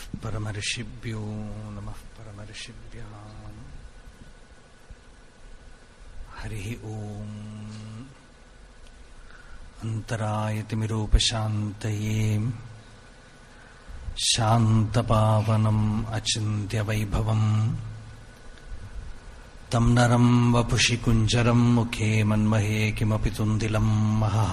नमः परमर्षिभ्यो नमः परमर्षिभ्याम् हरिः ओम् अन्तरायतिमिरूपशान्तये शान्तपावनम् अचिन्त्यवैभवम् तं नरम् वपुषि कुञ्जरम् मुखे मन्महे किमपि तुन्दिलम् महः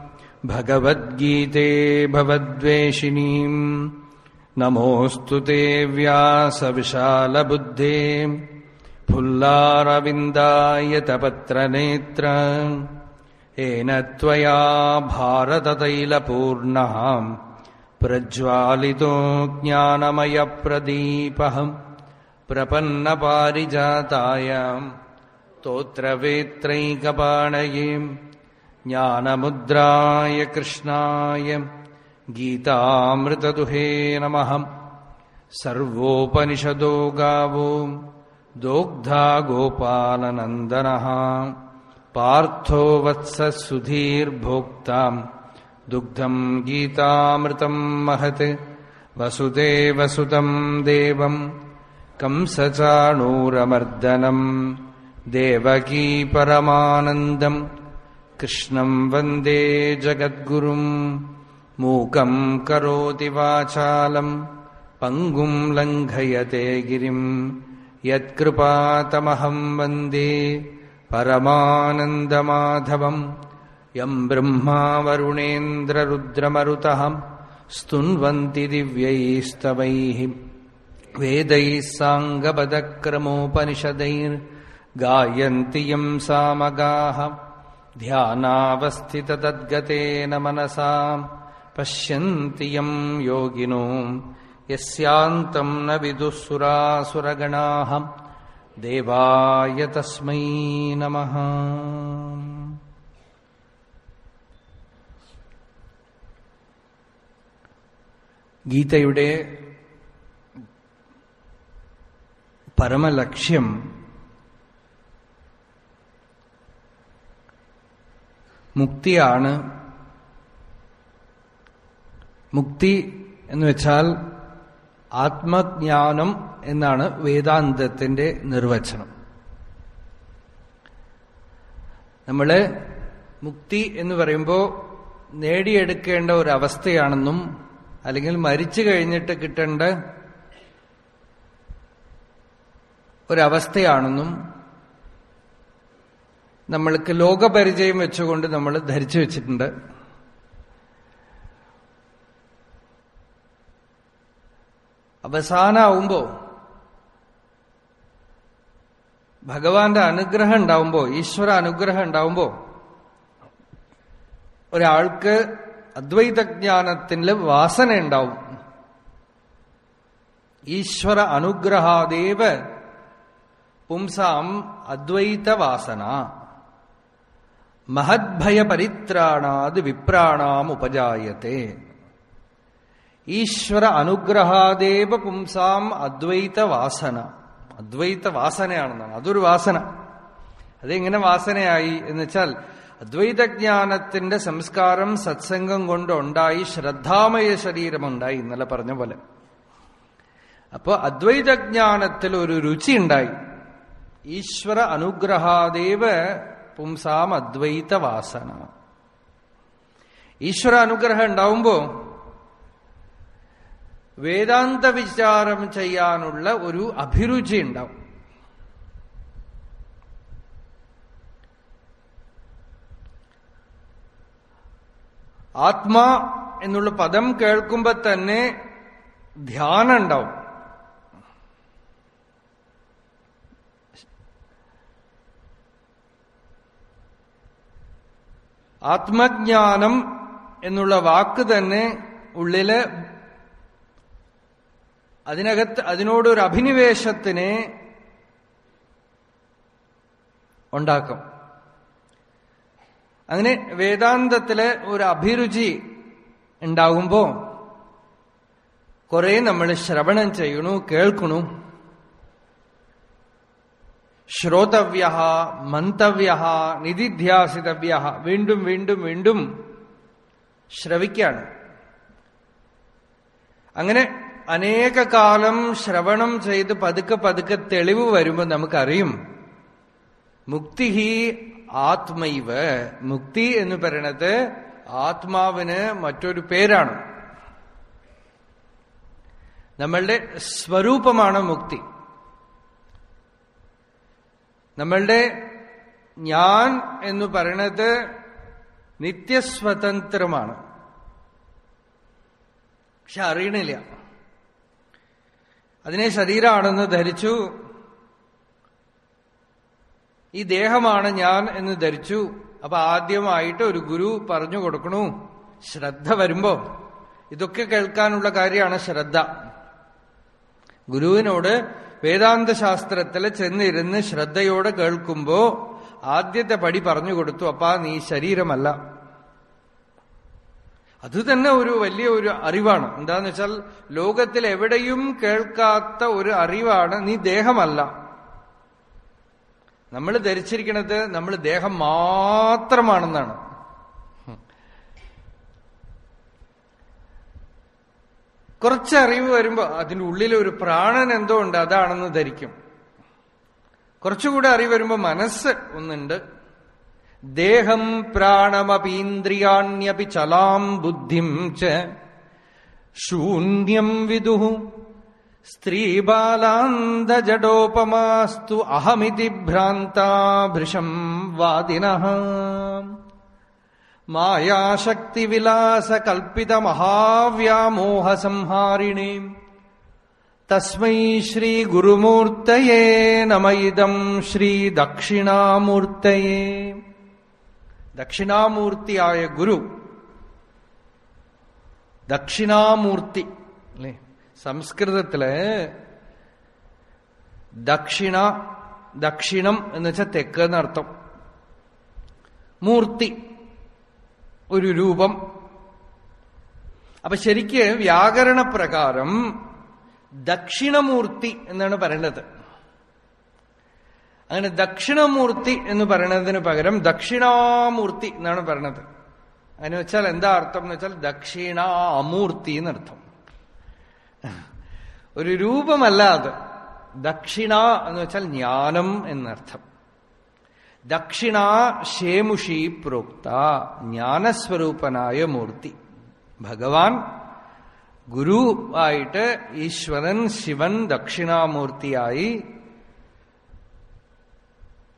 भगवद्गीते भवद्वेषिणीम्। नमोऽस्तु ते व्यासविशालबुद्धे। फुल्लारविन्दायतपत्रनेत्र येन त्वया भारततैलपूर्णः। प्रज्वालितो ज्ञानमयप्रदीपः। प्रपन्नपारिजाताय। स्तोत्रवेत्रैकपाणये ज्ञानमुद्राय कृष्णाय गीतामृतदुहे नमः। सर्वोपनिषदो गावो दोग्धा गोपालनन्दनः पार्थो वत्सः सुधीर्भोक्ताम् दुग्धम् गीतामृतम् महत्। वसुदेवसुतम् देवम् कंसचाणूरमर्दनम्। देवकी परमानन्दम् कृष्णम् वन्दे जगद्गुरुम् मूकम् करोति वाचालम् पङ्गुम् लङ्घयते गिरिम्। यत्कृपातमहम् वन्दे परमानन्दमाधवम्। यम् ब्रह्मा वरुणेन्द्ररुद्रमरुतः स्तुन्वन्ति दिव्यैस्तवैः। वेदैः साङ्गपदक्रमोपनिषदैर्गायन्ति यम् सामगाः ध्यानावस्थिततद्गतेन मनसा पश्यन्ति यम् योगिनो यस्यान्तम् न विदुः सुरासुरगणाः देवाय तस्मै नमः ഗീതയുടെ പരമലക്ഷ്യം മുക്തിയാണ്. മുക്തി എന്ന് വെച്ചാൽ ആത്മജ്ഞാനം എന്നാണ് വേദാന്തത്തിന്റെ നിർവചനം. നമ്മൾ മുക്തി എന്ന് പറയുമ്പോൾ നേടിയെടുക്കേണ്ട ഒരു അവസ്ഥയാണെന്നും അല്ലെങ്കിൽ മരിച്ചു കഴിഞ്ഞിട്ട് കിട്ടേണ്ട ഒരവസ്ഥയാണെന്നും നമ്മൾക്ക് ലോകപരിചയം വെച്ചുകൊണ്ട് നമ്മൾ ധരിച്ചു വെച്ചിട്ടുണ്ട്. അവസാനാവുമ്പോ ഭഗവാന്റെ അനുഗ്രഹം ഉണ്ടാവുമ്പോ ഈശ്വര അനുഗ്രഹം ഉണ്ടാവുമ്പോ ഒരാൾക്ക് അദ്വൈതജ്ഞാനത്തിൽ വാസന ഉണ്ടാവും. ഈശ്വര അനുഗ്രഹാദേവ പുംസാം അദ്വൈത വാസന മഹദ്ഭയ പരിത്രാണാത് വിപ്രാണാം ഉപജായത്തെ ഈശ്വര അനുഗ്രഹാദേവ പുംസാം അദ്വൈത വാസന. അദ്വൈത വാസനയാണെന്നാണ്. അതൊരു വാസന. അതെങ്ങനെ വാസനയായി എന്ന് വെച്ചാൽ അദ്വൈതജ്ഞാനത്തിന്റെ സംസ്കാരം സത്സംഗം കൊണ്ട് ഉണ്ടായി ശ്രദ്ധാമയ ശരീരമുണ്ടായി ഇന്നലെ പറഞ്ഞ പോലെ. അപ്പോ അദ്വൈതജ്ഞാനത്തിൽ ഒരു രുചി ഉണ്ടായി ഈശ്വര അനുഗ്രഹാദേവ പുംസാം അദ്വൈത വാസന ഈശ്വര അനുഗ്രഹം ഉണ്ടാവുമ്പോ വേദാന്ത വിചാരം ചെയ്യാനുള്ള ഒരു അഭിരുചി ഉണ്ടാവും. ആത്മാ എന്നുള്ള പദം കേൾക്കുമ്പോ തന്നെ ധ്യാനം ഉണ്ടാവും. ആത്മജ്ഞാനം എന്നുള്ള വാക്ക് തന്നെ ഉള്ളിൽ അതിനകത്ത് അതിനോടൊരു അഭിനിവേശത്തിനെ ഉണ്ടാക്കും. അങ്ങനെ വേദാന്തത്തിൽ ഒരു അഭിരുചി ഉണ്ടാകുമ്പോ കുറെ നമ്മൾ ശ്രവണം ചെയ്യണു കേൾക്കണു. ശ്രോതവ്യ മന്തവ്യ നിധിധ്യാസിതവ്യ വീണ്ടും വീണ്ടും വീണ്ടും ശ്രവിക്കാണ് അങ്ങനെ അനേക കാലം ശ്രവണം ചെയ്ത് പതുക്കെ പതുക്കെ തെളിവ് വരുമ്പോൾ നമുക്കറിയും മുക്തി ആത്മൈവ മുക്തി എന്ന് പറയണത് ആത്മാവിന് മറ്റൊരു പേരാണ്. നമ്മളുടെ സ്വരൂപമാണ് മുക്തി. നമ്മളുടെ ഞാൻ എന്ന് പറയണത് നിത്യസ്വതന്ത്രമാണ്. പക്ഷെ അറിയണില്ല. അതിനെ ശരീരമാണെന്ന് ധരിച്ചു. ഈ ദേഹമാണ് ഞാൻ എന്ന് ധരിച്ചു. അപ്പൊ ആദ്യമായിട്ട് ഒരു ഗുരു പറഞ്ഞു കൊടുക്കണു. ശ്രദ്ധ വരുമ്പോ ഇതൊക്കെ കേൾക്കാനുള്ള കാര്യമാണ് ശ്രദ്ധ. ഗുരുവിനോട് വേദാന്ത ശാസ്ത്രത്തിൽ ചെന്നിരുന്ന് ശ്രദ്ധയോടെ കേൾക്കുമ്പോ ആദ്യത്തെ പടി പറഞ്ഞു കൊടുത്തു അപ്പാ നീ ശരീരമല്ല. അത് തന്നെ ഒരു വലിയ ഒരു അറിവാണ്. എന്താന്ന് വെച്ചാൽ ലോകത്തിൽ എവിടെയും കേൾക്കാത്ത ഒരു അറിവാണ് നീ ദേഹമല്ല. നമ്മൾ ധരിച്ചിരിക്കുന്നത് നമ്മൾ ദേഹം മാത്രമാണെന്നാണ്. കുറച്ച് അറിവ് വരുമ്പോ അതിന്റെ ഉള്ളിൽ ഒരു പ്രാണൻ എന്തോ ഉണ്ട് അതാണെന്ന് ധരിക്കും. കുറച്ചുകൂടെ അറിവ് വരുമ്പോ മനസ്സ് ഒന്നുണ്ട്. ദേഹം പ്രാണമപീന്ദ്രിയാണ്യപി ചലാം ബുദ്ധിം ച ശൂന്യം വിദുഹു. സ്ത്രീബാലാന്തജടോപമാസ്തു അഹമിതി ഭ്രാന്താഭൃശം വാദിന മായാശക്തിവിലാസ കൽപ്പിത മഹാവ്യാമോഹ സംഹാരിണീ തസ്മൈ ശ്രീ ഗുരുമൂർത്തയേ നമയിദം ശ്രീ ദക്ഷിണാമൂർത്തയേ ദക്ഷിണാമൂർത്തിയായ ഗുരു ദക്ഷിണാമൂർത്തി അല്ലേ? സംസ്കൃതത്തിൽ ദക്ഷിണ ദക്ഷിണം എന്ന് വെച്ചാൽ തെക്ക് എന്നർത്ഥം. മൂർത്തി. ഒരു രൂപം. അപ്പൊ ശരിക്ക് വ്യാകരണ പ്രകാരം ദക്ഷിണമൂർത്തി എന്നാണ് പറയേണ്ടത്. അങ്ങനെ ദക്ഷിണമൂർത്തി എന്ന് പറയുന്നതിന് പകരം ദക്ഷിണാമൂർത്തി എന്നാണ് പറയുന്നത് അതിന് വെച്ചാൽ എന്താ അർത്ഥം എന്ന് വെച്ചാൽ ദക്ഷിണാമൂർത്തി എന്നർത്ഥം. ഒരു രൂപമല്ല അത് ദക്ഷിണ എന്ന് വെച്ചാൽ ജ്ഞാനം എന്നർത്ഥം. ദക്ഷിണ ശേമുഷി പ്രോക്ത ജ്ഞാനസ്വരൂപനായ മൂർത്തി. ഭഗവാൻ ഗുരു ആയിട്ട് ഈശ്വരൻ ശിവൻ ദക്ഷിണാമൂർത്തിയായി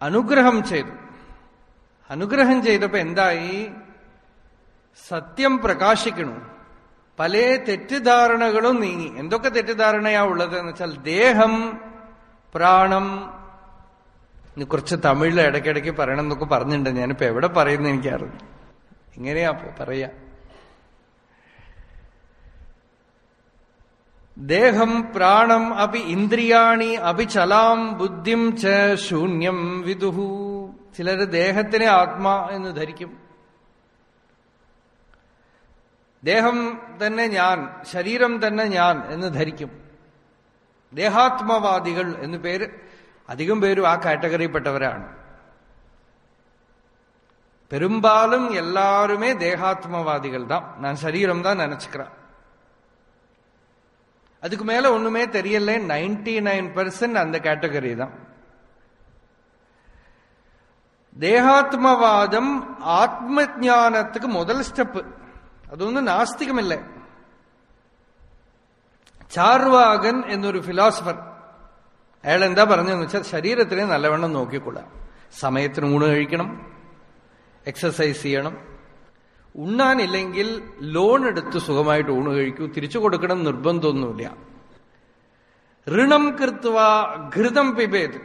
അനുഗ്രഹം ചെയ്തു. അനുഗ്രഹം ചെയ്തപ്പോ എന്തായി? സത്യം പ്രകാശിക്കണു. പല തെറ്റിദ്ധാരണകളും നീങ്ങി. എന്തൊക്കെ തെറ്റിദ്ധാരണയാ ഉള്ളത് എന്ന് വെച്ചാൽ ദേഹം പ്രാണം ഇനി കുറച്ച് തമിഴിൽ ഇടയ്ക്കിടയ്ക്ക് പറയണം എന്നൊക്കെ പറഞ്ഞിട്ടുണ്ട്. ഞാനിപ്പോ എവിടെ പറയുന്നു എനിക്കറിയില്ല. ഇങ്ങനെയാ പറയാ. ദേഹം പ്രാണം അപി ഇന്ദ്രിയാണി അപി ചലാം ബുദ്ധിം ച ശൂന്യം വിദുഹു. ചിലര് ദേഹത്തിനെ ആത്മാ എന്ന് ധരിക്കും. ദേഹം തന്നെ ഞാൻ ശരീരം തന്നെ ഞാൻ എന്ന് ധരിക്കും. ദേഹാത്മവാദികൾ എന്ന് പേര് അധികം പേരും ആ കാറ്റഗറിപ്പെട്ടവരാണ് பெரும்பாலும் எல்லாருமே தேகாத்மவாதிகள் தான் நான் சரீரம் தான் நினைச்சுக்கிறேன் அதுக்கு மேல ஒண்ணுமே தெரியல நைன்டி நைன் பெர்சன்ட் அந்த கேட்டகரி தான் தேகாத்மவாதம் ஆத்ம ஞானத்துக்கு முதல் ஸ்டெப் அது ஒன்றும் நாஸ்திகம் இல்லை ചാർവാകൻ എന്നൊരു ഫിലോസഫർ അയാൾ എന്താ പറഞ്ഞതെന്ന് വെച്ചാൽ ശരീരത്തിനെ നല്ലവണ്ണം നോക്കിക്കൊള്ളുക. സമയത്തിന് ഊണ് കഴിക്കണം. എക്സസൈസ് ചെയ്യണം. ഉണ്ണാനില്ലെങ്കിൽ ലോൺ എടുത്ത് സുഖമായിട്ട് ഊണ് കഴിക്കൂ. തിരിച്ചു കൊടുക്കണം നിർബന്ധമൊന്നുമില്ല. ഋണം കൃത്വ ഘൃതം പിബേത്.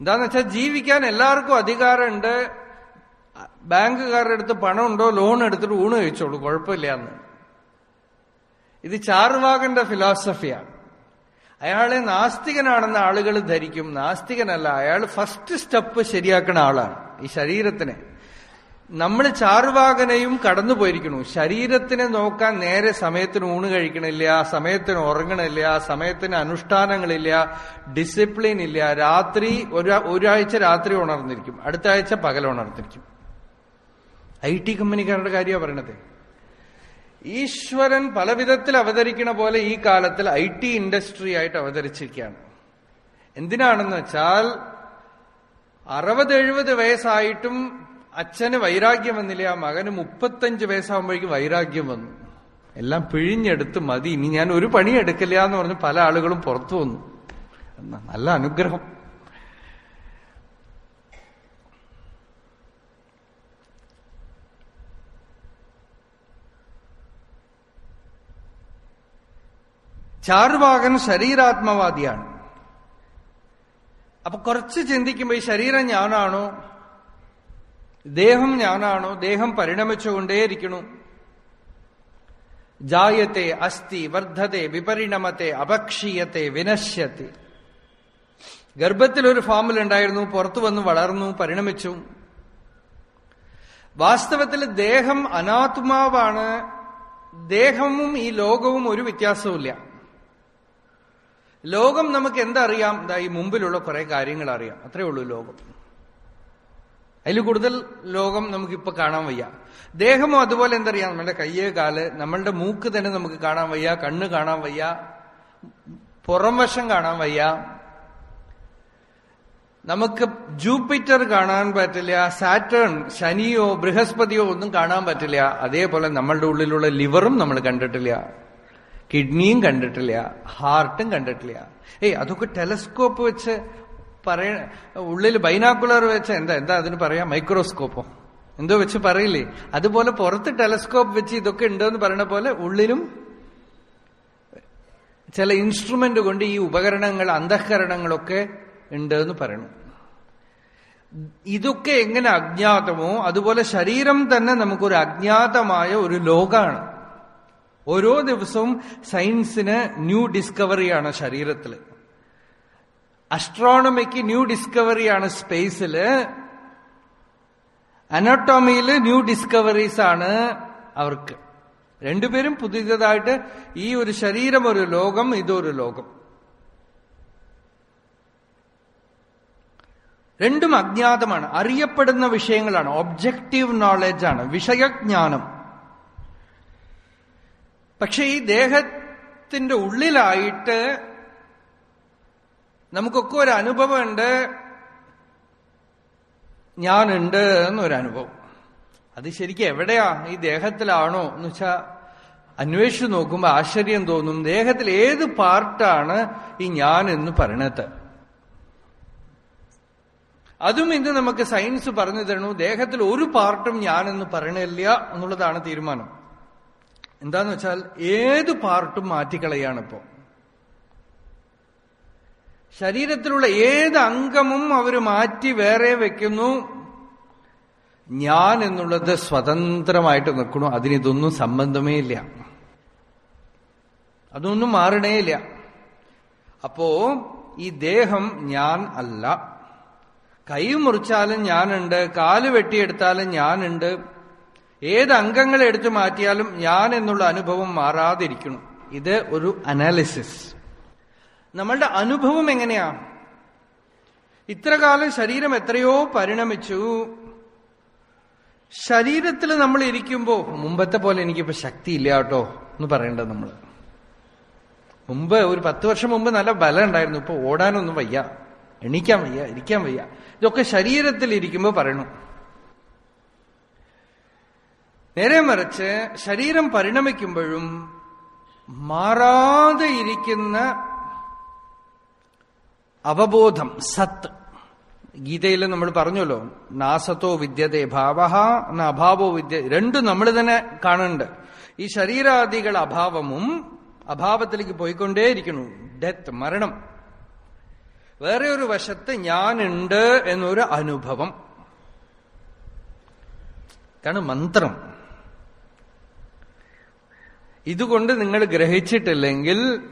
എന്താന്ന് വെച്ചാൽ ജീവിക്കാൻ എല്ലാവർക്കും അധികാരമുണ്ട്. ബാങ്കുകാരുടെ അടുത്ത് പണമുണ്ടോ ലോൺ എടുത്തിട്ട് ഊണ് കഴിച്ചോളൂ. കുഴപ്പമില്ല എന്ന്. ഇത് ചാർവാകന്റെ ഫിലോസഫിയാണ് അയാളെ നാസ്തികനാണെന്ന് ആളുകൾ ധരിക്കും. നാസ്തികനല്ല അയാൾ ഫസ്റ്റ് സ്റ്റെപ്പ് ശരിയാക്കുന്ന ആളാണ് ഈ ശരീരത്തിനെ. നമ്മൾ ചാർവാകനെയും കടന്നു പോയിരിക്കണു ശരീരത്തിനെ നോക്കാൻ നേരെ സമയത്തിന് ഊണ് കഴിക്കണില്ല സമയത്തിന് ഉറങ്ങണില്ല സമയത്തിന് അനുഷ്ഠാനങ്ങളില്ല ഡിസിപ്ലിൻ ഇല്ല. രാത്രി ഒരു ഒരാഴ്ച രാത്രി ഉണർന്നിരിക്കും. അടുത്ത ആഴ്ച പകൽ ഉണർന്നിരിക്കും. ഐ ടി കമ്പനിക്കാരുടെ കാര്യമാണ് പറയണത്. ഈശ്വരൻ പല വിധത്തിൽ അവതരിക്കണ പോലെ ഈ കാലത്തിൽ ഐ ടി ഇൻഡസ്ട്രി ആയിട്ട് അവതരിച്ചിരിക്കുകയാണ്. എന്തിനാണെന്ന് വെച്ചാൽ അറുപത് എഴുപത് വയസ്സായിട്ടും അച്ഛന് വൈരാഗ്യം വന്നില്ല മകന് മുപ്പത്തഞ്ച് വയസ്സാകുമ്പോഴേക്കും വൈരാഗ്യം വന്നു. എല്ലാം പിഴിഞ്ഞെടുത്ത് മതി ഇനി ഞാൻ ഒരു പണി എടുക്കില്ല എന്ന് പറഞ്ഞ് പല ആളുകളും പുറത്തു വന്നു. നല്ല അനുഗ്രഹം. ചാർവാകൻ ശരീരാത്മവാദിയാണ്. അപ്പൊ കുറച്ച് ചിന്തിക്കുമ്പോൾ ഈ ശരീരം ഞാനാണോ? ദേഹം ഞാനാണോ? ദേഹം പരിണമിച്ചുകൊണ്ടേയിരിക്കണു ജായത്തെ അസ്ഥി വർദ്ധത്തെ വിപരിണമത്തെ അപക്ഷീയത്തെ വിനശ്യത്തെ. ഗർഭത്തിൽ ഒരു ഫാമിൽ ഉണ്ടായിരുന്നു പുറത്തു വന്ന് വളർന്നു പരിണമിച്ചു. വാസ്തവത്തിൽ ദേഹം അനാത്മാവാണ്. ദേഹവും ഈ ലോകവും ഒരു വ്യത്യാസവുമില്ല. ലോകം നമുക്ക് എന്തറിയാം? എന്താ ഈ മുമ്പിലുള്ള കുറെ കാര്യങ്ങൾ അറിയാം. അത്രേ ഉള്ളൂ ലോകം. അതിൽ കൂടുതൽ ലോകം നമുക്കിപ്പോ കാണാൻ വയ്യ. ദേഹമോ അതുപോലെ എന്തറിയാം? നമ്മുടെ കയ്യ് കാൽ നമ്മളുടെ മൂക്ക് തന്നെ നമുക്ക് കാണാൻ വയ്യ കണ്ണ് കാണാൻ വയ്യ പുറം വശം കാണാൻ വയ്യ. നമുക്ക് ജൂപ്പിറ്റർ കാണാൻ പറ്റില്ല സാറ്റേൺ ശനിയോ ബൃഹസ്പതിയോ ഒന്നും കാണാൻ പറ്റില്ല. അതേപോലെ നമ്മളുടെ ഉള്ളിലുള്ള ലിവറും നമ്മൾ കണ്ടിട്ടില്ല. കിഡ്നിയും കണ്ടിട്ടില്ല ഹാർട്ടും കണ്ടിട്ടില്ല. ഏയ് അതൊക്കെ ടെലസ്കോപ്പ് വെച്ച് പറയ ഉള്ളിൽ ബൈനാക്കുലർ വെച്ച് എന്താ എന്താ അതിന് പറയാ? മൈക്രോസ്കോപ്പോ. എന്തോ വെച്ച് പറയില്ലേ? അതുപോലെ പുറത്ത് ടെലസ്കോപ്പ് വെച്ച് ഇതൊക്കെ ഉണ്ടെന്ന് പറയുന്ന പോലെ ഉള്ളിലും ചില ഇൻസ്ട്രുമെന്റ് കൊണ്ട് ഈ ഉപകരണങ്ങൾ അന്ധകരണങ്ങളൊക്കെ ഉണ്ട് എന്ന് പറയണം. ഇതൊക്കെ എങ്ങനെ അജ്ഞാതമോ അതുപോലെ ശരീരം തന്നെ നമുക്കൊരു അജ്ഞാതമായ ഒരു ലോകാണ്. ഓരോ ദിവസവും സയൻസിന് ന്യൂ ഡിസ്കവറിയാണ് ശരീരത്തിൽ അസ്ട്രോണമിക്ക് ന്യൂ ഡിസ്കവറിയാണ് സ്പേസിൽ അനോട്ടോമിയിൽ ന്യൂ ഡിസ്കവറീസ് ആണ് അവർക്ക്. രണ്ടുപേരും പുതിയതായിട്ട് ഈ ഒരു ശരീരം ഒരു ലോകം ഇതൊരു ലോകം. രണ്ടും അജ്ഞാതമാണ്. അറിയപ്പെടുന്ന വിഷയങ്ങളാണ്. ഒബ്ജക്റ്റീവ് നോളജാണ് വിഷയജ്ഞാനം. പക്ഷെ ഈ ദേഹത്തിന്റെ ഉള്ളിലായിട്ട് നമുക്കൊക്കെ ഒരു അനുഭവമുണ്ട്. ഞാനുണ്ട് എന്നൊരു അനുഭവം അത് ശരിക്കും എവിടെയാ? ഈ ദേഹത്തിലാണോ? എന്ന് വെച്ചാ അന്വേഷിച്ചു നോക്കുമ്പോൾ ആശ്ചര്യം തോന്നും. ദേഹത്തിൽ ഏത് പാർട്ടാണ് ഈ ഞാൻ എന്ന് പറയണത്? അതും ഇന്ന് നമുക്ക് സയൻസ് പറഞ്ഞു തരണു ദേഹത്തിൽ ഒരു പാർട്ടും ഞാനെന്ന് പറയണില്ല എന്നുള്ളതാണ് തീരുമാനം. എന്താന്ന് വെച്ചാൽ ഏത് പാർട്ടും മാറ്റിക്കളയാണ് ഇപ്പോ. ശരീരത്തിലുള്ള ഏത് അംഗമും അവർ മാറ്റി വേറെ വെക്കുന്നു. ഞാൻ എന്നുള്ളത് സ്വതന്ത്രമായിട്ട് നിൽക്കണു അതിനിതൊന്നും സംബന്ധമേ ഇല്ല. അതൊന്നും മാറണേ ഇല്ല. അപ്പോ ഈ ദേഹം ഞാൻ അല്ല. കൈ മുറിച്ചാലും ഞാനുണ്ട്. കാൽ വെട്ടിയെടുത്താലും ഞാനുണ്ട്. ഏത് അംഗങ്ങൾ എടുത്തു മാറ്റിയാലും ഞാൻ എന്നുള്ള അനുഭവം മാറാതിരിക്കണം ഇത് ഒരു അനാലിസിസ്. നമ്മളുടെ അനുഭവം എങ്ങനെയാ? ഇത്ര കാലം ശരീരം എത്രയോ പരിണമിച്ചു. ശരീരത്തിൽ നമ്മൾ ഇരിക്കുമ്പോ മുമ്പത്തെ പോലെ എനിക്കിപ്പോ ശക്തി ഇല്ല കേട്ടോ എന്ന് പറയണ്ട നമ്മൾ മുമ്പ് ഒരു പത്ത് വർഷം മുമ്പ് നല്ല ബലം ഉണ്ടായിരുന്നു. ഇപ്പൊ ഓടാനൊന്നും വയ്യ. എണീക്കാൻ വയ്യ ഇരിക്കാൻ വയ്യ. ഇതൊക്കെ ശരീരത്തിൽ ഇരിക്കുമ്പോ പറയണു. നേരെ മറിച്ച് ശരീരം പരിണമിക്കുമ്പോഴും മാറാതെ ഇരിക്കുന്ന അവബോധം സത്ത്. ഗീതയിൽ നമ്മൾ പറഞ്ഞല്ലോ നാസത്തോ വിദ്യതേ ഭാവ അഭാവോ വിദ്യ രണ്ടും നമ്മൾ തന്നെ കാണുന്നുണ്ട്. ഈ ശരീരാദികൾ അഭാവമും അഭാവത്തിലേക്ക് പോയിക്കൊണ്ടേയിരിക്കുന്നു. ഡെത്ത് മരണം. വേറെ ഒരു വശത്ത് ഞാനുണ്ട് എന്നൊരു അനുഭവം. കാരണം മന്ത്രം. ഇതുകൊണ്ട് നിങ്ങൾ ഗ്രഹിച്ചിട്ടില്ലെങ്കിൽ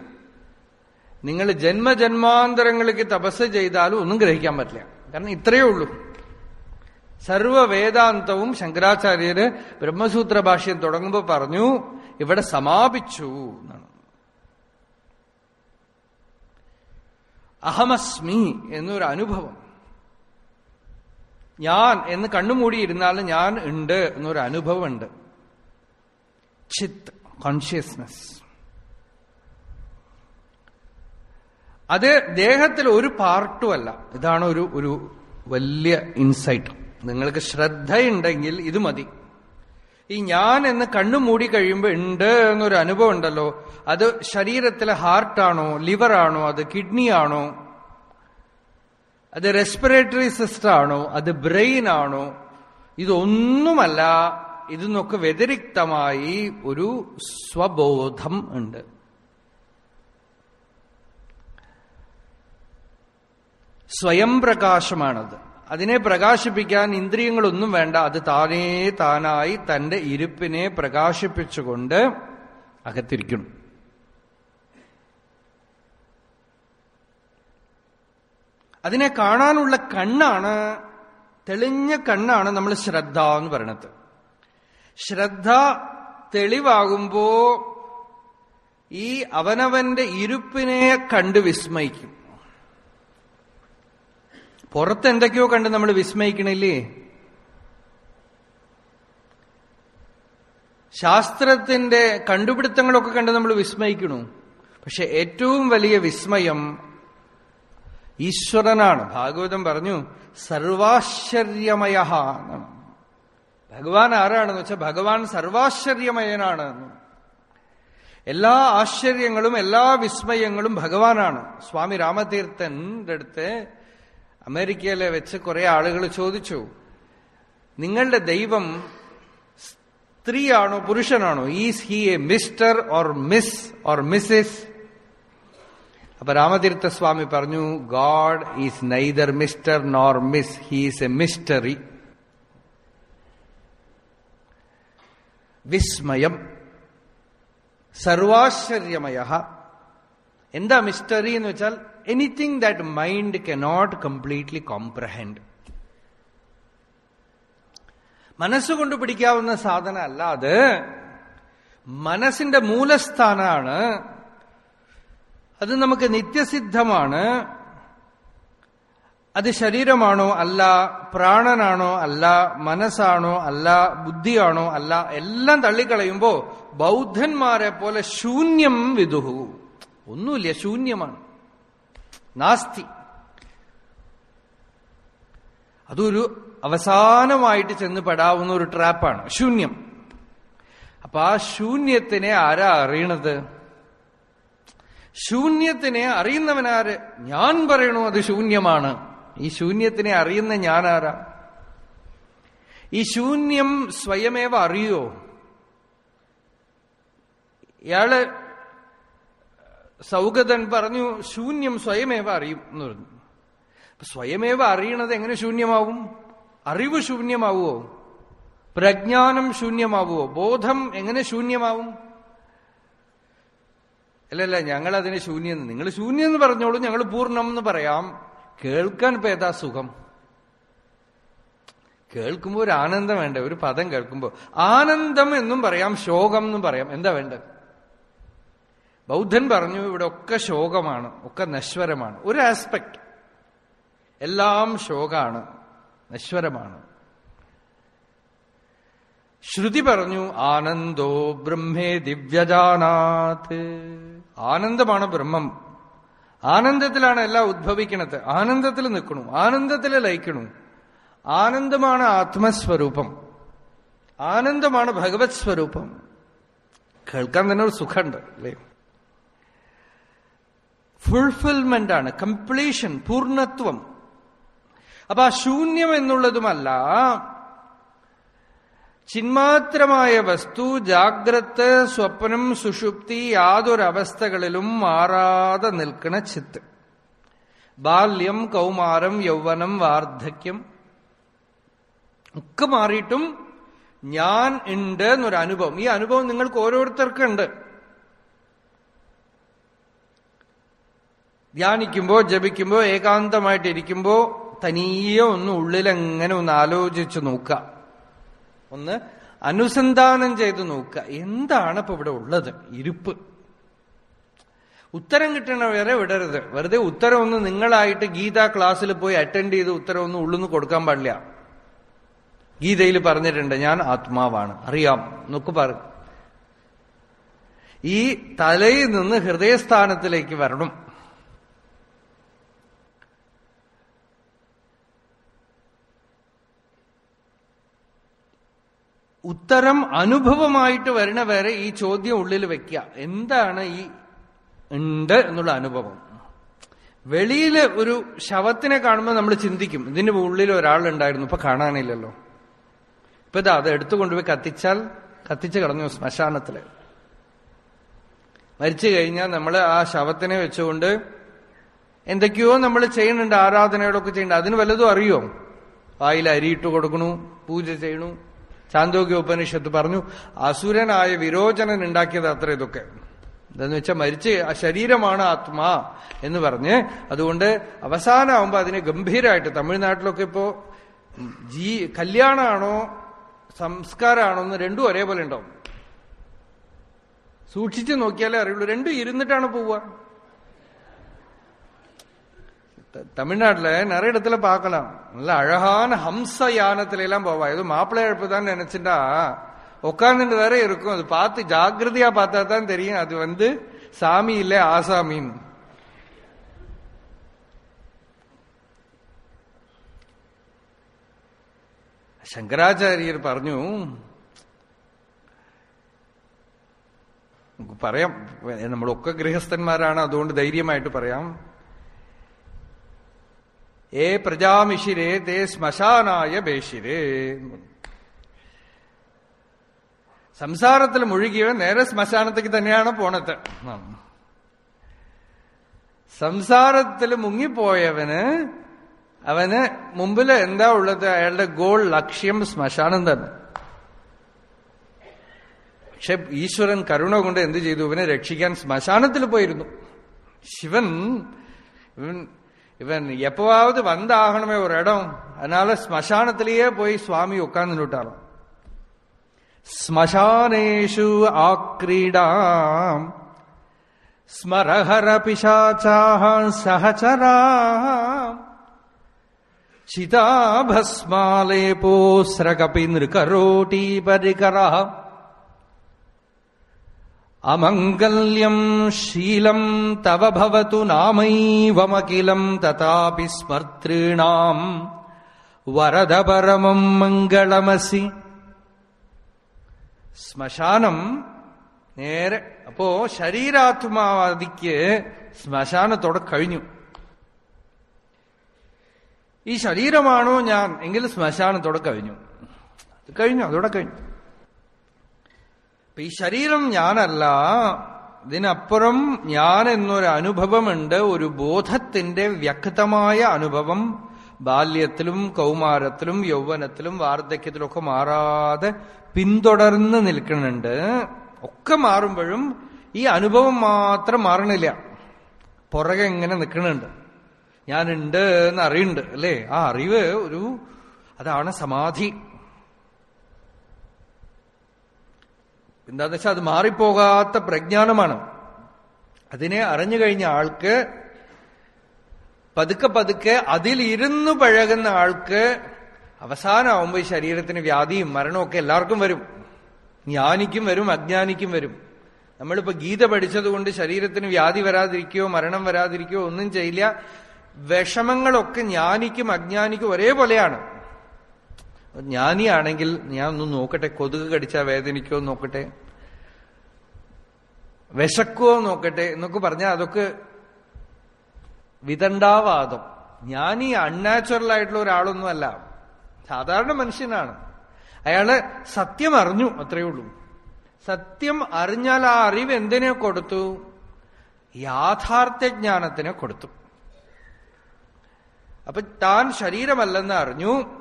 നിങ്ങൾ ജന്മജന്മാന്തരങ്ങൾക്ക് തപസ് ചെയ്താലും ഒന്നും ഗ്രഹിക്കാൻ പറ്റില്ല. കാരണം ഇത്രയേ ഉള്ളൂ. സർവ വേദാന്തവും ശങ്കരാചാര്യര് ബ്രഹ്മസൂത്ര ഭാഷ്യം തുടങ്ങുമ്പോൾ പറഞ്ഞു ഇവിടെ സമാപിച്ചു എന്നാണ്. അഹമസ്മി എന്നൊരു അനുഭവം. ഞാൻ എന്ന് കണ്ണുമൂടിയിരുന്നാലും ഞാൻ ഉണ്ട് എന്നൊരു അനുഭവമുണ്ട്. ചിത്ത്. കോൺഷ്യസ്നസ് അത് ദേഹത്തിൽ ഒരു പാർട്ടും അല്ല. ഇതാണ് ഒരു ഒരു വലിയ ഇൻസൈറ്റ് നിങ്ങൾക്ക് ശ്രദ്ധയുണ്ടെങ്കിൽ ഇത് മതി. ഈ ഞാൻ എന്ന് കണ്ണു മൂടി കഴിയുമ്പോൾ ഉണ്ട് എന്നൊരു അനുഭവം ഉണ്ടല്ലോ. അത് ശരീരത്തിലെ ഹാർട്ടാണോ ലിവറാണോ അത് കിഡ്നി ആണോ അത് റെസ്പിറേറ്ററി സിസ്റ്റം ആണോ അത് ബ്രെയിൻ ആണോ ഇതൊന്നുമല്ല. ഇതിന്നൊക്കെ വ്യതിരിക്തമായി ഒരു സ്വബോധം ഉണ്ട്. സ്വയം പ്രകാശമാണത്. അതിനെ പ്രകാശിപ്പിക്കാൻ ഇന്ദ്രിയങ്ങളൊന്നും വേണ്ട. അത് താനേ താനായി തന്റെ ഇരുപ്പിനെ പ്രകാശിപ്പിച്ചുകൊണ്ട് അകത്തിരിക്കണം. അതിനെ കാണാനുള്ള കണ്ണാണ് തെളിഞ്ഞ കണ്ണാണ് നമ്മൾ ശ്രദ്ധ എന്ന് പറയണത്. ശ്രദ്ധ തെളിവാകുമ്പോ ഈ അവനവന്റെ ഇരുപ്പിനെ കണ്ട് വിസ്മയിക്കും. പുറത്ത് എന്തൊക്കെയോ കണ്ട് നമ്മൾ വിസ്മയിക്കണില്ലേ? ശാസ്ത്രത്തിന്റെ കണ്ടുപിടുത്തങ്ങളൊക്കെ കണ്ട് നമ്മൾ വിസ്മയിക്കണു. പക്ഷെ ഏറ്റവും വലിയ വിസ്മയം ഈശ്വരനാണ്. ഭാഗവതം പറഞ്ഞു സർവാശ്ചര്യമയ എന്നാണ്. ഭഗവാൻ ആരാണെന്ന് വെച്ചാൽ ഭഗവാൻ സർവാശ്ചര്യമയനാണ് എല്ലാ ആശ്ചര്യങ്ങളും എല്ലാ വിസ്മയങ്ങളും ഭഗവാനാണ്. സ്വാമി രാമതീർത്ഥന്റെ അടുത്ത് അമേരിക്കയിലെ വെച്ച് കുറെ ആളുകൾ ചോദിച്ചു നിങ്ങളുടെ ദൈവം സ്ത്രീയാണോ പുരുഷനാണോ? Is he a mister or miss or missus അപ്പൊ രാമതീർത്ഥ സ്വാമി പറഞ്ഞു God is neither mister nor miss he's a mystery വിസ്മയം. സർവാശ്ചര്യമയ. എന്താ മിസ്റ്ററി എന്ന് വെച്ചാൽ anything that mind cannot completely comprehend മനസ്സുകൊണ്ട് പിടിക്കാവുന്ന സാധന അല്ല അത്. മനസ്സിന്റെ മൂലസ്ഥാനാണ്. അത് നമുക്ക് നിത്യസിദ്ധമാണ്. അത് ശരീരമാണോ അല്ല പ്രാണനാണോ അല്ല മനസ്സാണോ അല്ല ബുദ്ധിയാണോ അല്ല എല്ലാം തള്ളിക്കളയുമ്പോ ബൗദ്ധന്മാരെ പോലെ ശൂന്യം വിദുഹു. ഒന്നുമില്ല ശൂന്യമാണ്. നാസ്തി. അതൊരു അവസാനമായിട്ട് ചെന്ന് പെടാവുന്ന ഒരു ട്രാപ്പാണ്. ശൂന്യം. അപ്പൊ ആ ശൂന്യത്തിനെ ആരാ അറിയണത്? ശൂന്യത്തിനെ അറിയുന്നവനാര്? ഞാൻ പറയണു അത് ശൂന്യമാണ്. ഈ ശൂന്യത്തിനെ അറിയുന്ന ഞാനാരാ? ഈ ശൂന്യം സ്വയമേവ അറിയോ? ഇയാൾ സൗഗതൻ പറഞ്ഞു ശൂന്യം സ്വയമേവ അറിയും എന്ന് പറഞ്ഞു. സ്വയമേവ അറിയണത് എങ്ങനെ ശൂന്യമാവും? അറിവ് ശൂന്യമാവുമോ പ്രജ്ഞാനം ശൂന്യമാവുമോ ബോധം എങ്ങനെ ശൂന്യമാവും? അല്ലല്ല ഞങ്ങൾ അതിന് ശൂന്യം നിങ്ങൾ ശൂന്യം എന്ന് പറഞ്ഞോളൂ ഞങ്ങൾ പൂർണം എന്ന് പറയാം. കേൾക്കാൻ ഇപ്പൊ ഏതാ സുഖം? കേൾക്കുമ്പോൾ ഒരു ആനന്ദം വേണ്ട? ഒരു പദം കേൾക്കുമ്പോൾ ആനന്ദം എന്നും പറയാം ശോകം എന്നും പറയാം. എന്താ വേണ്ടത്? ബൗദ്ധൻ പറഞ്ഞു ഇവിടെ ഒക്കെ ശോകമാണ് ഒക്കെ നശ്വരമാണ്. ഒരു ആസ്പെക്ട് എല്ലാം ശോകാണ് നശ്വരമാണ്. ശ്രുതി പറഞ്ഞു ആനന്ദോ ബ്രഹ്മേ ദിവ്യജാനാത്. ആനന്ദമാണ് ബ്രഹ്മം. ആനന്ദത്തിലാണ് എല്ലാം ഉദ്ഭവിക്കണത്. ആനന്ദത്തിൽ നിൽക്കണു. ആനന്ദത്തിൽ ലയിക്കണു. ആനന്ദമാണ് ആത്മസ്വരൂപം. ആനന്ദമാണ് ഭഗവത് സ്വരൂപം. കേൾക്കാൻ തന്നെ ഒരു സുഖമുണ്ട് അല്ലേ? ഫുൾഫിൽമെന്റ് ആണ് കംപ്ലീഷൻ പൂർണത്വം. അപ്പൊ ആ ശൂന്യം എന്നുള്ളതുമല്ല ചിന്മാത്രമായ വസ്തു ജാഗ്രത് സ്വപ്നം സുഷുപ്തി യാതൊരവസ്ഥകളിലും മാറാതെ നിൽക്കണ ചിത്ത്. ബാല്യം കൗമാരം യൗവനം വാർദ്ധക്യം ഒക്കെ മാറിയിട്ടും ഞാൻ ഉണ്ട് എന്നൊരു അനുഭവം ഈ അനുഭവം നിങ്ങൾക്ക് ഓരോരുത്തർക്കും ഉണ്ട് ധ്യാനിക്കുമ്പോ ജപിക്കുമ്പോ ഏകാന്തമായിട്ടിരിക്കുമ്പോ തനിയെ ഒന്ന് ഉള്ളിലെങ്ങനെ ഒന്ന് ആലോചിച്ചു നോക്കുക. ഒന്ന് അനുസന്ധാനം ചെയ്ത് നോക്കുക. എന്താണ് ഇപ്പൊ ഇവിടെ ഉള്ളത്? ഇരുപ്പ്. ഉത്തരം കിട്ടണ വരെ വിടരുത്. വെറുതെ ഉത്തരം ഒന്ന് നിങ്ങളായിട്ട് ഗീത ക്ലാസ്സിൽ പോയി അറ്റൻഡ് ചെയ്ത് ഉത്തരം ഒന്ന് ഉള്ളുന്ന് കൊടുക്കാൻ പാടില്ല. ഗീതയിൽ പറഞ്ഞിട്ടുണ്ട് ഞാൻ ആത്മാവാണ്. അറിയാം. എന്നൊക്കെ പറ. ഈ തലയിൽ നിന്ന് ഹൃദയസ്ഥാനത്തിലേക്ക് വരണം. ഉത്തരം അനുഭവമായിട്ട് വരണ വരെ ഈ ചോദ്യം ഉള്ളിൽ വെക്കുക. എന്താണ് ഈ ഉണ്ട് എന്നുള്ള അനുഭവം? വെളിയിൽ ഒരു ശവത്തിനെ കാണുമ്പോൾ നമ്മൾ ചിന്തിക്കും ഇതിന്റെ ഉള്ളിൽ ഒരാളുണ്ടായിരുന്നു ഇപ്പൊ കാണാനില്ലല്ലോ. ഇപ്പൊ ഇതാ അത് എടുത്തുകൊണ്ടുപോയി കത്തിച്ചാൽ കത്തിച്ച് കളഞ്ഞു ശ്മശാനത്തിൽ. മരിച്ചു കഴിഞ്ഞാൽ നമ്മൾ ആ ശവത്തിനെ വെച്ചുകൊണ്ട് എന്തൊക്കെയോ നമ്മൾ ചെയ്യുന്നുണ്ട് ആരാധനകളൊക്കെ ചെയ്യുന്നുണ്ട്. അതിന് വല്ലതും അറിയോ? വായിൽ അരിയിട്ട് കൊടുക്കണു പൂജ ചെയ്യണു ചാന്തോഗ്യ ഉപനിഷത്ത് പറഞ്ഞു അസുരനായ വിരോചനൻ ഉണ്ടാക്കിയത് അത്ര ഇതൊക്കെ. എന്താന്ന് വെച്ചാൽ മരിച്ച് ആ ശരീരമാണ് ആത്മാ എന്ന് പറഞ്ഞ് അതുകൊണ്ട് അവസാനമാകുമ്പോൾ അതിനെ ഗംഭീരമായിട്ട് തമിഴ്നാട്ടിലൊക്കെ ഇപ്പോ ജീ കല്യാണമാണോ സംസ്കാരമാണോ എന്ന് രണ്ടും ഒരേപോലെ ഉണ്ടാവും. സൂക്ഷിച്ചു നോക്കിയാലേ അറിയുള്ളൂ. രണ്ടും ഇരുന്നിട്ടാണ് പോവുക. தமிழ்நாட்டில் நிறைய இடத்துல பார்க்கலாம் நல்ல அழகான ஹம்ச யானத்துல எல்லாம் போவா ஏதோ மாப்பிள்ளை இழப்பு தான் நினைச்சுட்டா உட்கார்ந்துட்டு வேற இருக்கும் அது பார்த்து ஜாகிரதையா பார்த்தா தான் தெரியும் அது வந்து சாமி இல்ல ஆசாமின்னு ശങ്കരാചാര്യർ പറഞ്ഞു നമുക്ക് പറയാം നമ്മളൊക്കെ ഗൃഹസ്ഥന്മാരാണ് അതുകൊണ്ട് ധൈര്യമായിട്ട് പറയാം ഏ പ്രജാമിഷിരേ തേ ശ്മശാനായ ബേഷിരേ സംസാരത്തിൽ മുഴുകിയവൻ നേരെ ശ്മശാനത്തേക്ക് തന്നെയാണ് പോണത്. സംസാരത്തിൽ മുങ്ങിപ്പോയവന് അവന് മുമ്പിൽ എന്താ ഉള്ളത്? അയാളുടെ ഗോൾ ലക്ഷ്യം ശ്മശാനം തന്നെ. പക്ഷെ ഈശ്വരൻ കരുണ കൊണ്ട് എന്ത് ചെയ്തു? ഇവനെ രക്ഷിക്കാൻ ശ്മശാനത്തിൽ പോയിരുന്നു. ശിവൻ இவன் எப்பவாவது வந்தாகணுமே ஒரு இடம். அதனால ஸ்மசானத்திலேயே போய் சுவாமி உட்கார்ந்து விட்டாராம். ஸ்மசானேஷு ஆக்ரீடாம். ஸ்மரஹர பிசாச்சாக சஹச்சரா சிதாபஸ்மாலேபோஸ்ரகபி நிருகரோட்டி பரிகராம் അമംഗല്യം ശീലം തവ ഭവതു നാമൈവമകിലം തഥാപി സ്മർത്തൃണാം വരദപരമം മംഗളമസി. ശ്മശാനം നേരെ അപ്പോ ശരീരാത്മാവാദിക്ക് ശ്മശാനത്തോടെ കഴിഞ്ഞു. ഈ ശരീരമാണോ ഞാൻ എങ്കിൽ ശ്മശാനത്തോടെ കഴിഞ്ഞു. കഴിഞ്ഞു അതോടെ കഴിഞ്ഞു. അപ്പൊ ഈ ശരീരം ഞാനല്ല ഇതിനപ്പുറം ഞാൻ എന്നൊരു അനുഭവമുണ്ട് ഒരു ബോധത്തിന്റെ വ്യക്തമായ അനുഭവം ബാല്യത്തിലും കൗമാരത്തിലും യൗവനത്തിലും വാർദ്ധക്യത്തിലൊക്കെ മാറാതെ പിന്തുടർന്ന് നിൽക്കുന്നുണ്ട്. ഒക്കെ മാറുമ്പോഴും ഈ അനുഭവം മാത്രം മാറണില്ല. പുറകെ ഇങ്ങനെ നിൽക്കുന്നുണ്ട്. ഞാനുണ്ട് എന്ന് അറിയുന്നുണ്ട് അല്ലേ? ആ അറിവ് ഒരു അതാണ് സമാധി. എന്താന്ന് വെച്ചാൽ അത് മാറിപ്പോകാത്ത പ്രജ്ഞാനമാണ്. അതിനെ അറിഞ്ഞു കഴിഞ്ഞ ആൾക്ക് പതുക്കെ പതുക്കെ അതിലിരുന്നു പഴകുന്ന ആൾക്ക് അവസാനമാവുമ്പോൾ ഈ ശരീരത്തിന് വ്യാധിയും മരണമൊക്കെ എല്ലാവർക്കും വരും. ജ്ഞാനിക്കും വരും അജ്ഞാനിക്കും വരും. നമ്മളിപ്പോ ഗീത പഠിച്ചതുകൊണ്ട് ശരീരത്തിന് വ്യാധി വരാതിരിക്കുകയോ മരണം വരാതിരിക്കുകയോ ഒന്നും ചെയ്യില്ല. വിഷമങ്ങളൊക്കെ ജ്ഞാനിക്കും അജ്ഞാനിക്കും ഒരേപോലെയാണ്. ജ്ഞാനിയാണെങ്കിൽ ഞാൻ ഒന്ന് നോക്കട്ടെ കൊതുക് കടിച്ചാൽ വേദനിക്കോ നോക്കട്ടെ വിശക്കോ നോക്കട്ടെ എന്നൊക്കെ പറഞ്ഞാൽ അതൊക്കെ വിതണ്ടാവാദം ഈ അൺനാച്ചുറൽ ആയിട്ടുള്ള ഒരാളൊന്നുമല്ല. സാധാരണ മനുഷ്യനാണ്. അയാൾ സത്യം അറിഞ്ഞു അത്രയേ ഉള്ളൂ. സത്യം അറിഞ്ഞാൽ ആ അറിവ് എന്തിനെ കൊടുത്തു? യാഥാർത്ഥ്യജ്ഞാനത്തിനെ കൊടുത്തു. അപ്പൊ താൻ ശരീരമല്ലെന്ന് അറിഞ്ഞു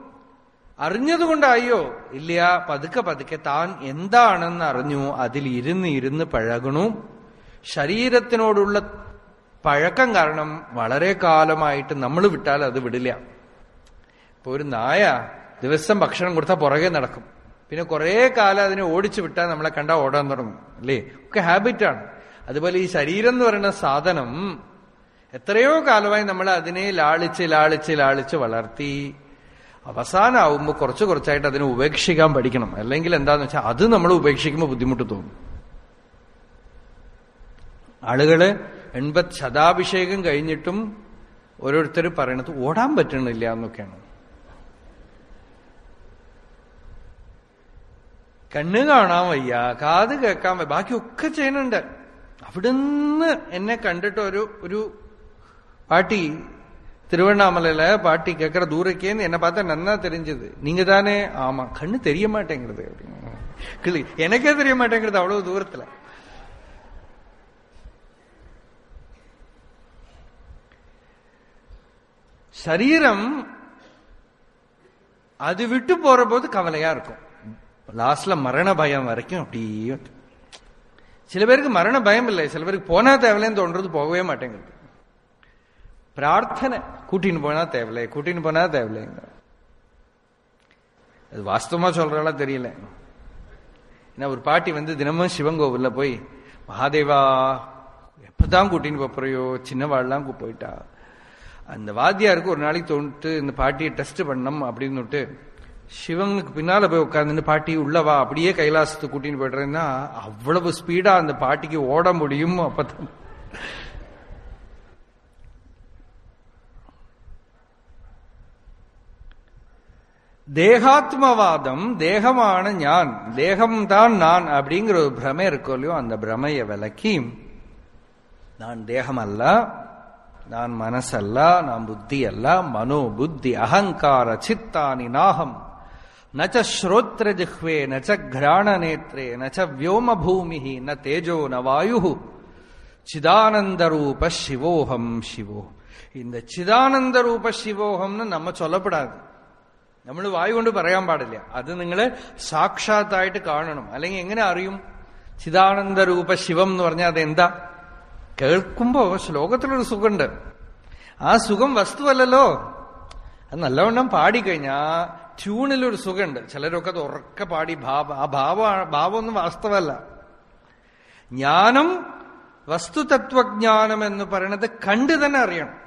അറിഞ്ഞതുകൊണ്ടായോ ഇല്ല പതുക്കെ പതുക്കെ താൻ എന്താണെന്ന് അറിഞ്ഞു. അതിൽ ഇരുന്ന് ഇരുന്ന് പഴകണു. ശരീരത്തിനോടുള്ള പഴക്കം കാരണം വളരെ കാലമായിട്ട് നമ്മൾ വിട്ടാൽ അത് വിടില്ല. ഇപ്പൊ ഒരു നായ ദിവസം ഭക്ഷണം കൊടുത്താൽ പുറകെ നടക്കും. പിന്നെ കുറെ കാലം അതിനെ ഓടിച്ചു വിട്ടാൽ നമ്മളെ കണ്ടാൽ ഓടാൻ തുടങ്ങും അല്ലേ? ഒക്കെ ഹാബിറ്റാണ് അതുപോലെ ഈ ശരീരം എന്ന് പറയുന്ന സാധനം എത്രയോ കാലമായി നമ്മൾ അതിനെ ലാളിച്ച് ലാളിച്ച് ലാളിച്ച് വളർത്തി അവസാനമാവുമ്പോൾ കുറച്ച് കുറച്ചായിട്ട് അതിനെ ഉപേക്ഷിക്കാൻ പഠിക്കണം. അല്ലെങ്കിൽ എന്താന്ന് വെച്ചാൽ അത് നമ്മൾ ഉപേക്ഷിക്കുമ്പോൾ ബുദ്ധിമുട്ട് തോന്നും. ആളുകൾ എൺപത് ശതാഭിഷേകം കഴിഞ്ഞിട്ടും ഓരോരുത്തർ പറയണത് ഓടാൻ പറ്റണില്ല എന്നൊക്കെയാണ്. കണ്ണ് കാണാൻ വയ്യ കാത് കേൾക്കാൻ വയ്യ ബാക്കിയൊക്കെ ചെയ്യണുണ്ട് അവിടുന്ന് എന്നെ കണ്ടിട്ട് ഒരു ഒരു പാട്ടി திருவண்ணாமலையில பாட்டி கேட்கற தூரக்கேன்னு என்ன பார்த்தா நன்னா தெரிஞ்சது. நீங்க தானே? ஆமா. கண்ணு தெரிய மாட்டேங்கிறது அப்படின்னு. எனக்கே தெரிய மாட்டேங்கிறது அவ்வளவு தூரத்துல. சரீரம் அது விட்டு போற போது கவலையா இருக்கும். லாஸ்ட்ல மரண பயம் வரைக்கும் அப்படியே சில பேருக்கு மரண பயம் இல்லை. சில பேருக்கு போனா தேவையில்லைன்னு தோன்றது போகவே மாட்டேங்குது. பிரார்த்தனை கூட்டின்னு போனா தேவையில்லை கூட்டின்னு போனா தேவையில்லைங்க அது வாஸ்தவமா சொல்றாளா தெரியல ஏன்னா ஒரு பாட்டி வந்து தினமும் சிவங்கோவில்ல போய் மகாதேவா எப்பதான் கூட்டின்னு போறியோ சின்னவாள்லாம் போயிட்டா அந்த வாத்தியாருக்கு ஒரு நாளைக்கு தோன்ட்டு இந்த பாட்டியை டெஸ்ட் பண்ணம் அப்படின்னு சிவனுக்கு பின்னால போய் உட்காந்து பாட்டி உள்ளவா அப்படியே கைலாசத்துக்கு கூட்டின்னு போயிடுறேன்னா அவ்வளவு ஸ்பீடா அந்த பாட்டிக்கு ஓட முடியும் அப்பதான் தேகாத்மவாதம் தேகமான ஞான் தேகம்தான் நான் அப்படிங்கிற ஒரு பிரமை இருக்கோ இல்லையோ அந்த பிரமையை விலக்கி நான் தேகம் அல்ல நான் மனசல்ல நான் புத்தி அல்ல மனோ புத்தி அகங்கார சித்தானி நாகம் நச்ச ஸ்ரோத்ர ஜிஹ்வே நச்ச கிராண நேத்ரே நச்ச வியோம பூமி ந தேஜோ ந வாயு சிதானந்த ரூப சிவோகம் சிவோ. இந்த சிதானந்த ரூப சிவோகம்னு நம்ம சொல்லப்படாது. നമ്മൾ വായു കൊണ്ട് പറയാൻ പാടില്ല. അത് നിങ്ങൾ സാക്ഷാത്തായിട്ട് കാണണം. അല്ലെങ്കിൽ എങ്ങനെ അറിയും? ചിദാനന്ദ രൂപ ശിവം എന്ന് പറഞ്ഞാൽ അതെന്താ? കേൾക്കുമ്പോ ശ്ലോകത്തിലൊരു സുഖമുണ്ട്. ആ സുഖം വസ്തുവല്ലല്ലോ. അത് നല്ലവണ്ണം പാടിക്കഴിഞ്ഞാൽ ട്യൂണിലൊരു സുഖമുണ്ട്. ചിലരൊക്കെ അത് ഉറക്കെ പാടി ഭാവ ആ ഭാവ ഭാവമൊന്നും വാസ്തവല്ല. ജ്ഞാനം വസ്തുതത്വജ്ഞാനം എന്ന് പറയുന്നത് കണ്ടു തന്നെ അറിയണം.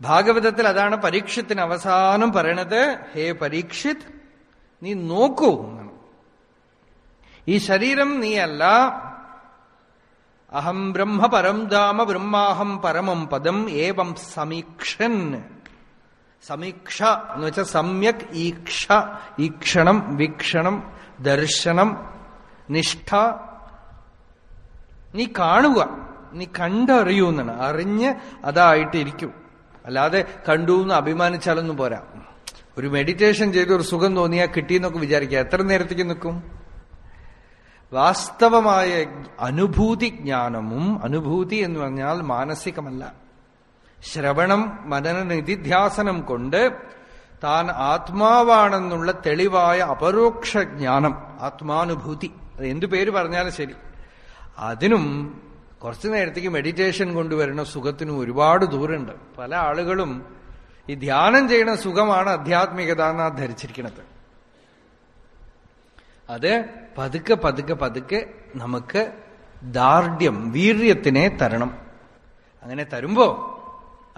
ഭാഗവതത്തിൽ അതാണ് പരീക്ഷത്തിന് അവസാനം പറയണത് ഹേ പരീക്ഷിത് നീ നോക്കൂ എന്നാണ്. ഈ ശരീരം നീയല്ല. അഹം ബ്രഹ്മ പരം ദാമ ബ്രഹ്മാഹം പരമം പദം ഏവം സമീക്ഷൻ. സമീക്ഷ എന്ന് വെച്ചാൽ സമ്യക് ഈക്ഷ ഈക്ഷണം വീക്ഷണം ദർശനം നിഷ്ഠ. നീ കാണുക നീ കണ്ടറിയൂ എന്നാണ്. അറിഞ്ഞ് അതായിട്ടിരിക്കും. അല്ലാതെ കണ്ടു എന്ന് അഭിമാനിച്ചാലൊന്നും പോരാ. ഒരു മെഡിറ്റേഷൻ ചെയ്ത് ഒരു സുഖം തോന്നിയാൽ കിട്ടിയെന്നൊക്കെ വിചാരിക്കുക എത്ര നേരത്തേക്ക് നിൽക്കും? വാസ്തവമായ അനുഭൂതി ജ്ഞാനവും അനുഭൂതി എന്ന് പറഞ്ഞാൽ മാനസികമല്ല. ശ്രവണം മനന നിധിധ്യാസനം കൊണ്ട് താൻ ആത്മാവാണെന്നുള്ള തെളിവായ അപരോക്ഷ ജ്ഞാനം ആത്മാനുഭൂതി. അത് എന്തു പേര് പറഞ്ഞാലും ശരി. അതിനും കുറച്ചു നേരത്തേക്ക് മെഡിറ്റേഷൻ കൊണ്ടുവരുന്ന സുഖത്തിനും ഒരുപാട് ദൂരമുണ്ട്. പല ആളുകളും ഈ ധ്യാനം ചെയ്യുന്ന സുഖമാണ് അധ്യാത്മികത എന്നാ ധരിച്ചിരിക്കുന്നത്. അത് പതുക്കെ പതുക്കെ പതുക്കെ നമുക്ക് ദാർഢ്യം വീര്യത്തിനെ തരണം. അങ്ങനെ തരുമ്പോ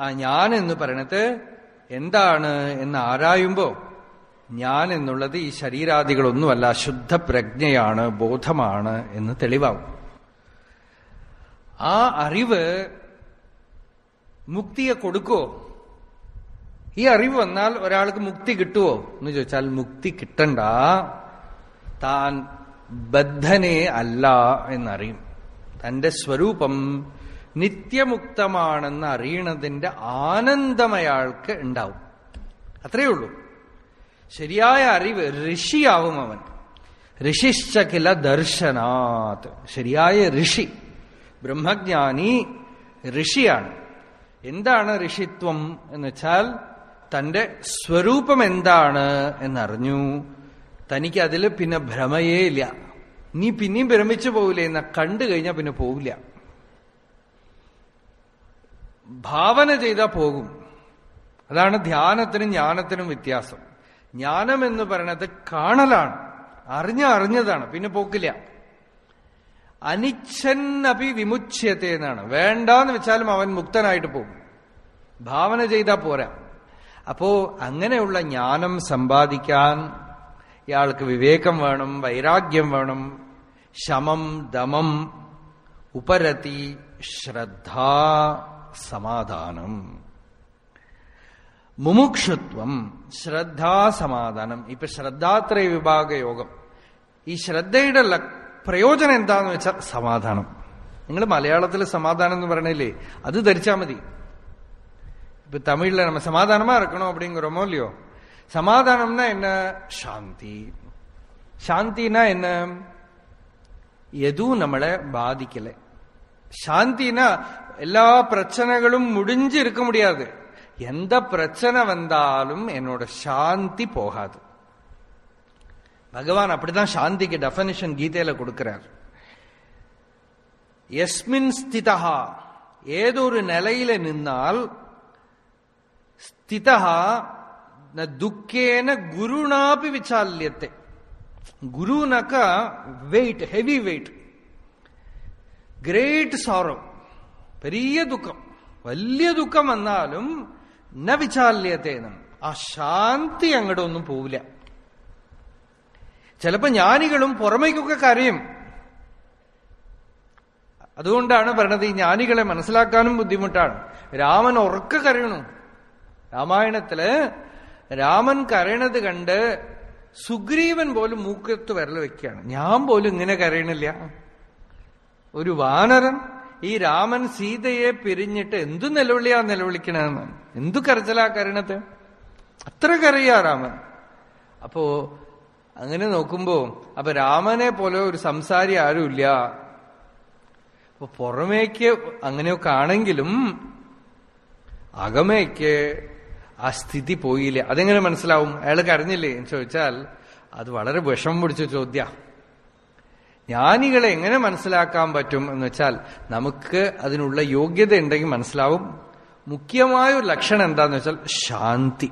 ആ ഞാൻ എന്ന് പറയണത് എന്താണ് എന്ന് ആരായുമ്പോ ഞാൻ എന്നുള്ളത് ഈ ശരീരാദികളൊന്നുമല്ല ശുദ്ധ പ്രജ്ഞയാണ് ബോധമാണ് എന്ന് തെളിവാകും. ആ അറിവ് മുക്തിയെ കൊടുക്കുവോ? ഈ അറിവ് വന്നാൽ ഒരാൾക്ക് മുക്തി കിട്ടുവോ? എന്ന് ചോദിച്ചാൽ മുക്തി കിട്ടണ്ട. താൻ ബദ്ധനെ അല്ല എന്നറിയും. തന്റെ സ്വരൂപം നിത്യമുക്തമാണെന്ന് അറിയണതിന്റെ ആനന്ദം അയാൾക്ക് ഉണ്ടാവും. അത്രയേ ഉള്ളൂ. ശരിയായ അറിവ് ഋഷിയാവും അവൻ. ഋഷിശ്ച കില ദർശനാത്. ശരിയായ ഋഷി. ബ്രഹ്മജ്ഞാനി ഋഷിയാണ്. എന്താണ് ഋഷിത്വം എന്ന് വെച്ചാൽ തന്റെ സ്വരൂപം എന്താണ് എന്നറിഞ്ഞു. തനിക്ക് അതിൽ പിന്നെ ഭ്രമയേ ഇല്ല. നീ പിന്നെയും ഭ്രമിച്ചു പോവില്ല എന്ന കണ്ടു കഴിഞ്ഞാൽ പിന്നെ പോവില്ല. ഭാവന ചെയ്താൽ പോകും. അതാണ് ധ്യാനത്തിനും ജ്ഞാനത്തിനും വ്യത്യാസം. ജ്ഞാനം എന്ന് പറയുന്നത് കാണലാണ്. അറിഞ്ഞ അറിഞ്ഞതാണ്. പിന്നെ പോക്കില്ല. അനിച്ഛന്നപി വിമുച്ഛ്യത്തെ എന്നാണ്. വേണ്ടാന്ന് വെച്ചാലും അവൻ മുക്തനായിട്ട് പോകും. ഭാവന ചെയ്താൽ പോരാ. അപ്പോ അങ്ങനെയുള്ള ജ്ഞാനം സമ്പാദിക്കാൻ ഇയാൾക്ക് വിവേകം വേണം വൈരാഗ്യം വേണം. ശമം ദമം ഉപരതി ശ്രദ്ധ സമാധാനം. മുമുക്ഷുത്വം ശ്രദ്ധാ സമാധാനം. ഇപ്പൊ ശ്രദ്ധാത്രയ വിഭാഗ യോഗം. ഈ ശ്രദ്ധയുടെ പ്രയോജനം എന്താന്ന് വെച്ചാൽ സമാധാനം നിങ്ങൾ മലയാളത്തിൽ സമാധാനം എന്ന് പറയണില്ലേ അത് ധരിച്ചാൽ മതി ഇപ്പൊ തമിഴിൽ நம்ம சமாதானமா இருக்கணும் அப்படிங்கிறோமோ இல்லையோ சமாதானம்னா என்ன சாந்தி சாந்தினா என்ன எதுவும் நம்மளை பாதிக்கல சாந்தினா எல்லா பிரச்சனைகளும் முடிஞ்சு இருக்க முடியாது எந்த பிரச்சனை வந்தாலும் என்னோட சாந்தி போகாது பகவான் அப்படிதான் சாந்திக்கு டெபனிஷன் கீதையில கொடுக்கிறார் எஸ்மின் ஸ்திதா ஏதொரு நிலையில நின்னால் ஸ்திதா துக்கேன குருணாபி விசால்யத்தை குருனாக்கா weight heavy weight great sorrow Periya ദുഃഖം വലിയ ദുഃഖം വന്നാലും ന വിചാല്യത്തേനും ആ ശാന്തി അങ്ങോട്ടൊന്നും പോവില്ല ചിലപ്പോ ജ്ഞാനികളും പുറമേക്കൊക്കെ കരയും. അതുകൊണ്ടാണ് പറയണത് ഈ ജ്ഞാനികളെ മനസ്സിലാക്കാനും ബുദ്ധിമുട്ടാണ്. രാമൻ ഉറക്ക കരയണു. രാമായണത്തിൽ രാമൻ കരയണത് കണ്ട് സുഗ്രീവൻ പോലും മൂക്കത്ത് വിരൽ വെക്കുകയാണ്. ഞാൻ പോലും ഇങ്ങനെ കരയണില്ല. ഒരു വാനരൻ ഈ രാമൻ സീതയെ പിരിഞ്ഞിട്ട് എന്തു നിലവിളിയാ നിലവിളിക്കണെന്ന് എന്തു കരച്ചിലാ കരണത് അത്ര കരയാ രാമൻ. അപ്പോ അങ്ങനെ നോക്കുമ്പോ അപ്പൊ രാമനെ പോലെ ഒരു സംസാരി ആരുമില്ല. അപ്പൊ പുറമേക്ക് അങ്ങനെയൊക്കെ ആണെങ്കിലും അകമേക്ക് ആ സ്ഥിതി പോയില്ല? അതെങ്ങനെ മനസ്സിലാവും? അയാൾ കരഞ്ഞില്ലേ? എന്ന് ചോദിച്ചാൽ അത് വളരെ വിഷമം പിടിച്ച ചോദ്യ. ജ്ഞാനികളെ എങ്ങനെ മനസ്സിലാക്കാൻ പറ്റും എന്ന് വെച്ചാൽ നമുക്ക് അതിനുള്ള യോഗ്യത ഉണ്ടെങ്കിൽ മനസ്സിലാവും. മുഖ്യമായ ഒരു ലക്ഷണം എന്താന്ന് വെച്ചാൽ ശാന്തി.